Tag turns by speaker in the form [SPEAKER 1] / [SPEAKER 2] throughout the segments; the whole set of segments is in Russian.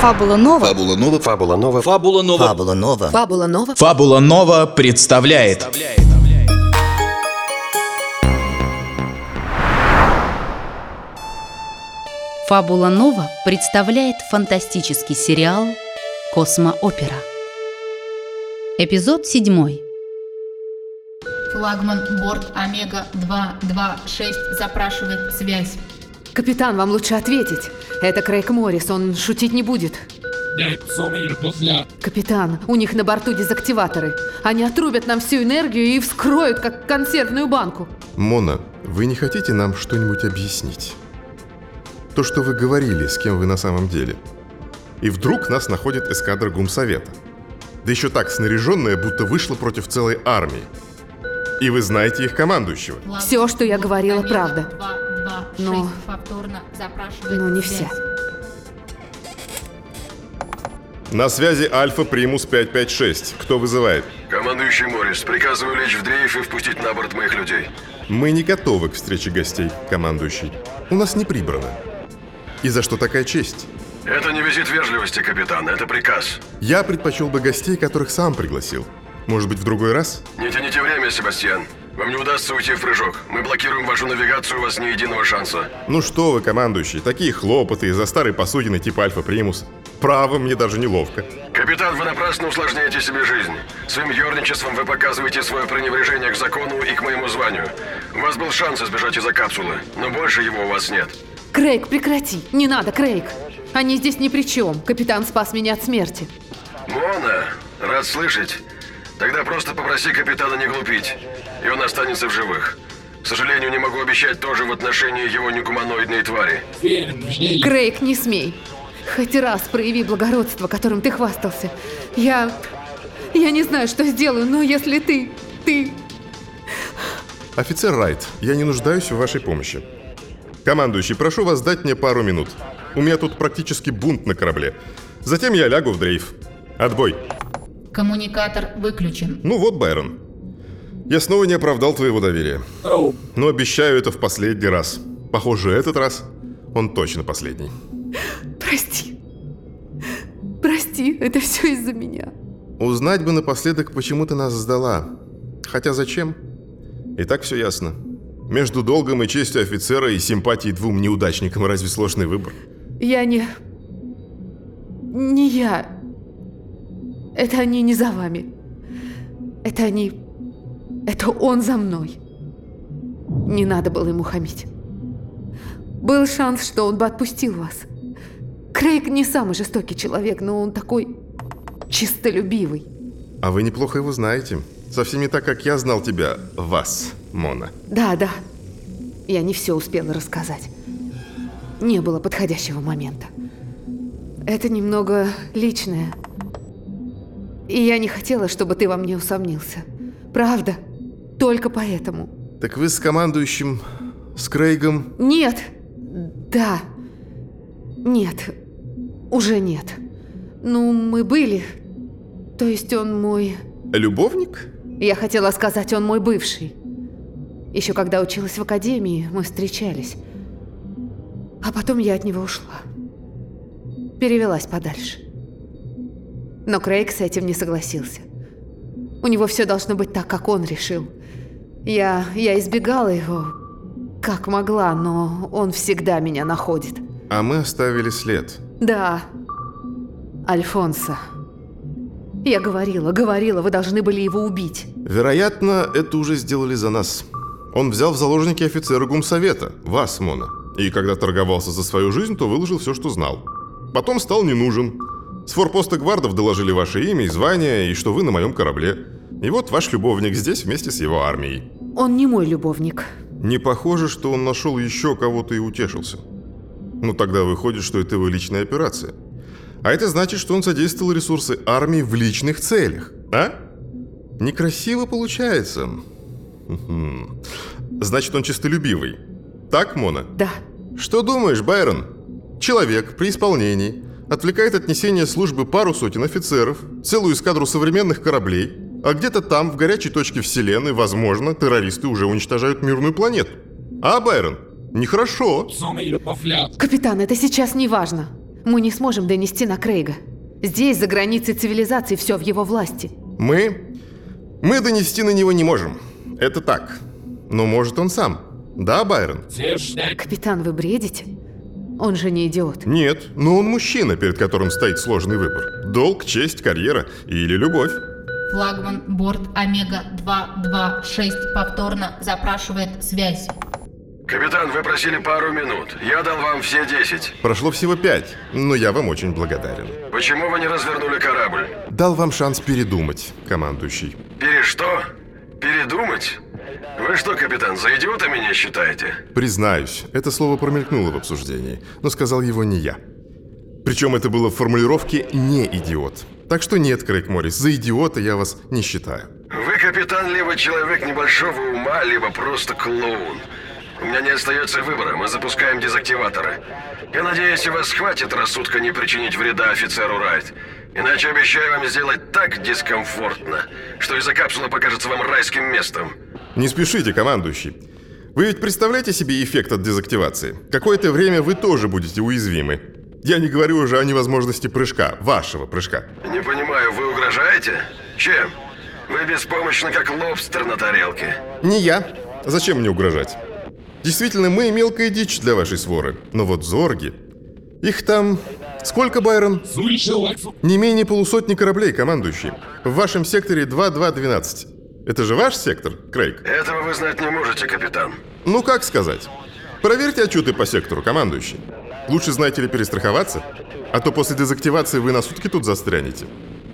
[SPEAKER 1] Фабула Нова.
[SPEAKER 2] Фабула Нова.
[SPEAKER 3] Фабула Нова.
[SPEAKER 4] Фабула Нова.
[SPEAKER 5] Фабула Нова.
[SPEAKER 6] Фабула Нова.
[SPEAKER 4] Фабула Нова представляет
[SPEAKER 7] Фабула Нова представляет фантастический сериал «Космоопера». Эпизод 7.
[SPEAKER 8] Флагман борт Омега-226 запрашивает связь.
[SPEAKER 6] Капитан, вам лучше ответить. Это Крейг Моррис, он шутить не будет. Капитан, у них на борту дезактиваторы. Они отрубят нам всю энергию и вскроют, как консервную банку.
[SPEAKER 9] Мона, вы не хотите нам что-нибудь объяснить? То, что вы говорили, с кем вы на самом деле. И вдруг нас находит эскадра Гумсовета. Да еще так снаряженная, будто вышла против целой армии. И вы знаете их командующего.
[SPEAKER 6] Всё, что я говорила, правда.
[SPEAKER 8] Омега-226
[SPEAKER 6] Но- но не вся.
[SPEAKER 9] На связи Альфа Примус 556. Кто вызывает?
[SPEAKER 3] Командующий Моррис, приказываю лечь в дрейф и впустить на борт моих людей.
[SPEAKER 9] Мы не готовы к встрече гостей, командующий. У нас не прибрано. И за что такая честь?
[SPEAKER 3] Это не визит вежливости, капитан, это приказ.
[SPEAKER 9] Я предпочел бы гостей, которых сам пригласил. Может быть, в другой раз?
[SPEAKER 3] Не тяните время, Себастьян. Вам не удастся уйти в прыжок. Мы блокируем вашу навигацию, у вас ни единого шанса.
[SPEAKER 9] Ну что вы, командующий, такие хлопоты из-за старой посудины типа Альфа Примус. Право, мне даже неловко.
[SPEAKER 3] Капитан, вы напрасно усложняете себе жизнь. Своим ерничеством вы показываете свое пренебрежение к закону и к моему званию. У вас был шанс избежать из-за капсулы, но больше его у вас нет.
[SPEAKER 6] Крейг, прекрати. Не надо, Крейг. Они здесь ни при чем. Капитан спас меня от смерти.
[SPEAKER 3] Мона, рад слышать. Тогда просто попроси капитана не глупить, и он останется в живых. К сожалению, не могу обещать тоже в отношении его негуманоидной твари.
[SPEAKER 6] Крейг, не смей. Хоть раз прояви благородство, которым ты хвастался. Я... Я не знаю, что сделаю, но если ты... Ты...
[SPEAKER 9] Офицер Райт, я не нуждаюсь в вашей помощи. Командующий, прошу вас дать мне пару минут. У меня тут практически бунт на корабле. Затем я лягу в дрейф. Отбой.
[SPEAKER 8] Коммуникатор выключен.
[SPEAKER 9] Ну вот, Байрон. Я снова не оправдал твоего доверия. Но обещаю это в последний раз. Похоже, этот раз он точно последний.
[SPEAKER 6] Прости. Прости, это все из-за меня.
[SPEAKER 9] Узнать бы напоследок, почему ты нас сдала. Хотя зачем? И так все ясно. Между долгом и честью офицера и симпатией двум неудачникам разве сложный выбор?
[SPEAKER 6] Я не... Не я. Это они не за вами. Это они... Это он за мной. Не надо было ему хамить. Был шанс, что он бы отпустил вас. Крейг не самый жестокий человек, но он такой чистолюбивый.
[SPEAKER 9] А вы неплохо его знаете. Совсем не так, как я знал тебя, вас, Мона.
[SPEAKER 6] Да, да. Я не все успела рассказать. Не было подходящего момента. Это немного личное. И я не хотела, чтобы ты во мне усомнился. Правда. Только поэтому.
[SPEAKER 9] Так вы с командующим, с Крейгом...
[SPEAKER 6] Нет. Да. Нет. Уже нет. Ну, мы были. То есть он мой...
[SPEAKER 9] Любовник?
[SPEAKER 6] Я хотела сказать, он мой бывший. Еще когда училась в академии, мы встречались. А потом я от него ушла. Перевелась подальше. Но Крейг с этим не согласился. У него все должно быть так, как он решил. Я, я избегала его, как могла, но он всегда меня находит.
[SPEAKER 9] А мы оставили след.
[SPEAKER 6] Да, Альфонсо. Я говорила, говорила, вы должны были его убить.
[SPEAKER 9] Вероятно, это уже сделали за нас. Он взял в заложники офицера гумсовета, вас, Мона. И когда торговался за свою жизнь, то выложил все, что знал. Потом стал не нужен. С форпоста гвардов доложили ваше имя и звание, и что вы на моем корабле. И вот ваш любовник здесь вместе с его армией.
[SPEAKER 6] Он не мой любовник.
[SPEAKER 9] Не похоже, что он нашел еще кого-то и утешился. Ну тогда выходит, что это его личная операция. А это значит, что он задействовал ресурсы армии в личных целях, а? Некрасиво получается. Значит, он честолюбивый. Так, Мона?
[SPEAKER 6] Да.
[SPEAKER 9] Что думаешь, Байрон? Человек при исполнении отвлекает от несения службы пару сотен офицеров, целую эскадру современных кораблей, а где-то там, в горячей точке Вселенной, возможно, террористы уже уничтожают мирную планету. А, Байрон? Нехорошо.
[SPEAKER 6] Капитан, это сейчас не важно. Мы не сможем донести на Крейга. Здесь, за границей цивилизации, все в его власти.
[SPEAKER 9] Мы... Мы донести на него не можем. Это так. Но может он сам. Да, Байрон?
[SPEAKER 6] Капитан, вы бредите? Он же не идиот.
[SPEAKER 9] Нет, но он мужчина, перед которым стоит сложный выбор. Долг, честь, карьера или любовь.
[SPEAKER 8] Флагман борт Омега 226 повторно запрашивает связь.
[SPEAKER 3] Капитан, вы просили пару минут. Я дал вам все 10.
[SPEAKER 9] Прошло всего пять, но я вам очень благодарен.
[SPEAKER 3] Почему вы не развернули корабль?
[SPEAKER 9] Дал вам шанс передумать, командующий.
[SPEAKER 3] Пере что? Передумать? Вы что, капитан, за идиота меня считаете?
[SPEAKER 9] Признаюсь, это слово промелькнуло в обсуждении, но сказал его не я. Причем это было в формулировке «не идиот». Так что нет, Крейг Моррис, за идиота я вас не считаю.
[SPEAKER 3] Вы, капитан, либо человек небольшого ума, либо просто клоун. У меня не остается выбора, мы запускаем дезактиваторы. Я надеюсь, у вас хватит рассудка не причинить вреда офицеру Райт. Иначе обещаю вам сделать так дискомфортно, что из-за капсула покажется вам райским местом.
[SPEAKER 9] Не спешите, командующий. Вы ведь представляете себе эффект от дезактивации? Какое-то время вы тоже будете уязвимы. Я не говорю уже о невозможности прыжка, вашего прыжка.
[SPEAKER 3] Не понимаю, вы угрожаете? Чем? Вы беспомощны, как лобстер на тарелке.
[SPEAKER 9] Не я. Зачем мне угрожать? Действительно, мы мелкая дичь для вашей своры. Но вот зорги... Их там... Сколько, Байрон? Не менее полусотни кораблей, командующий. В вашем секторе 2212. Это же ваш сектор, Крейг?
[SPEAKER 3] Этого вы знать не можете, капитан.
[SPEAKER 9] Ну, как сказать? Проверьте отчеты по сектору, командующий. Лучше, знаете ли, перестраховаться? А то после дезактивации вы на сутки тут застрянете.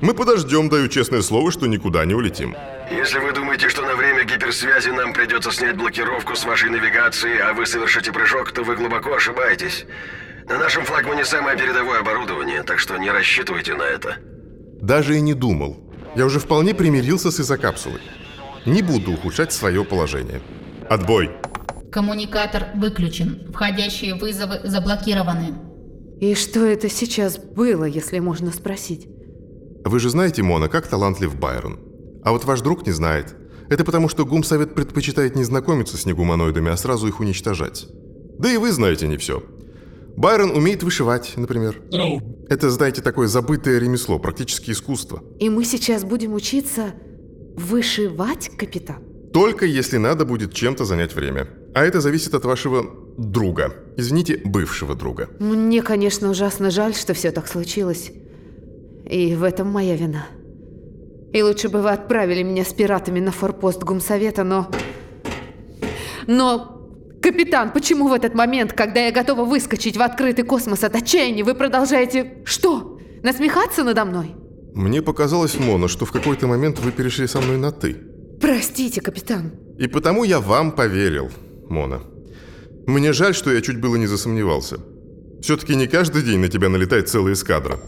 [SPEAKER 9] Мы подождем, даю честное слово, что никуда не улетим.
[SPEAKER 3] Если вы думаете, что на время гиперсвязи нам придется снять блокировку с вашей навигации, а вы совершите прыжок, то вы глубоко ошибаетесь. На нашем флагмане самое передовое оборудование, так что не рассчитывайте на это.
[SPEAKER 9] Даже и не думал. Я уже вполне примирился с изокапсулой. Не буду ухудшать свое положение. Отбой.
[SPEAKER 8] Коммуникатор выключен. Входящие вызовы заблокированы.
[SPEAKER 6] И что это сейчас было, если можно спросить?
[SPEAKER 9] Вы же знаете, Мона, как талантлив Байрон. А вот ваш друг не знает. Это потому, что Гумсовет предпочитает не знакомиться с негуманоидами, а сразу их уничтожать. Да и вы знаете не все. Байрон умеет вышивать, например. Это, знаете, такое забытое ремесло, практически искусство.
[SPEAKER 6] И мы сейчас будем учиться вышивать, капитан?
[SPEAKER 9] Только если надо будет чем-то занять время. А это зависит от вашего друга. Извините, бывшего друга.
[SPEAKER 6] Мне, конечно, ужасно жаль, что все так случилось. И в этом моя вина. И лучше бы вы отправили меня с пиратами на форпост Гумсовета, но... Но... Капитан, почему в этот момент, когда я готова выскочить в открытый космос от отчаяния, вы продолжаете... Что? Насмехаться надо мной?
[SPEAKER 9] Мне показалось, Мона, что в какой-то момент вы перешли со мной на «ты».
[SPEAKER 6] Простите, капитан.
[SPEAKER 9] И потому я вам поверил, Мона. Мне жаль, что я чуть было не засомневался. Все-таки не каждый день на тебя налетает целая эскадра.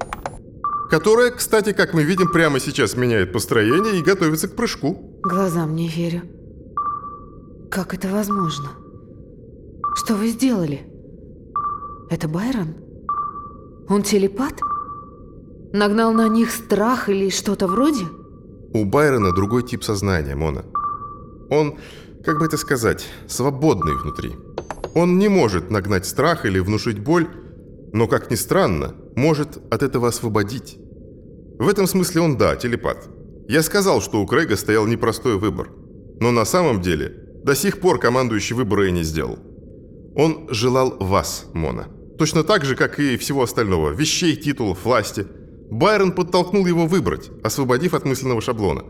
[SPEAKER 9] Которая, кстати, как мы видим, прямо сейчас меняет построение и готовится к прыжку.
[SPEAKER 6] Глазам не верю. Как это возможно? Что вы сделали? Это Байрон? Он телепат? Нагнал на них страх или что-то вроде?
[SPEAKER 9] У Байрона другой тип сознания, Мона. Он, как бы это сказать, свободный внутри. Он не может нагнать страх или внушить боль, но, как ни странно, может от этого освободить. В этом смысле он, да, телепат. Я сказал, что у Крейга стоял непростой выбор. Но на самом деле, до сих пор командующий выбора и не сделал. Он желал вас, Мона. Точно так же, как и всего остального, вещей, титулов, власти. Байрон подтолкнул его выбрать, освободив от мысленного шаблона.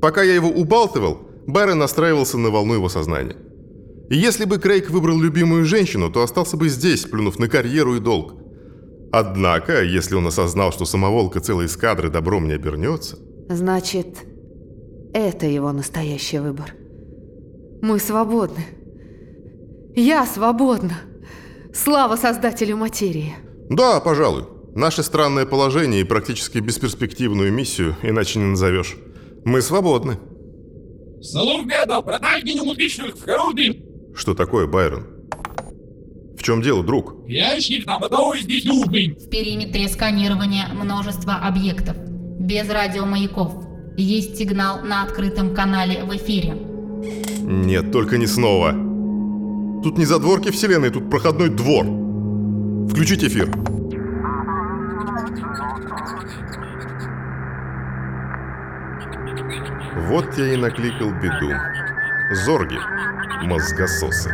[SPEAKER 9] Пока я его убалтывал, Байрон настраивался на волну его сознания. И если бы Крейг выбрал любимую женщину, то остался бы здесь, плюнув на карьеру и долг. Однако, если он осознал, что самоволка целой эскадры добром не обернется...
[SPEAKER 6] Значит, это его настоящий выбор. Мы свободны. Я свободна. Слава создателю материи.
[SPEAKER 9] Да, пожалуй. Наше странное положение и практически бесперспективную миссию, иначе не назовешь. Мы свободны. Что такое, Байрон? В чем дело, друг?
[SPEAKER 1] Ящик нам готовы здесь любым.
[SPEAKER 8] В периметре сканирования множество объектов. Без радиомаяков. Есть сигнал на открытом канале в эфире.
[SPEAKER 9] Нет, только не снова. Тут не задворки вселенной, тут проходной двор. Включить эфир. Вот я и накликал беду. Зорги. Мозгососы.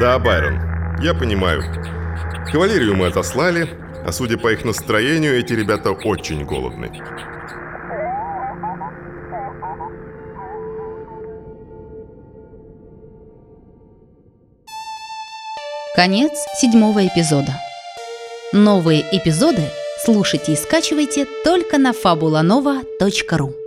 [SPEAKER 9] Да, Байрон, я понимаю. Кавалерию мы отослали, а судя по их настроению, эти ребята очень голодны.
[SPEAKER 7] Конец седьмого эпизода. Новые эпизоды слушайте и скачивайте только на fabulanova.ru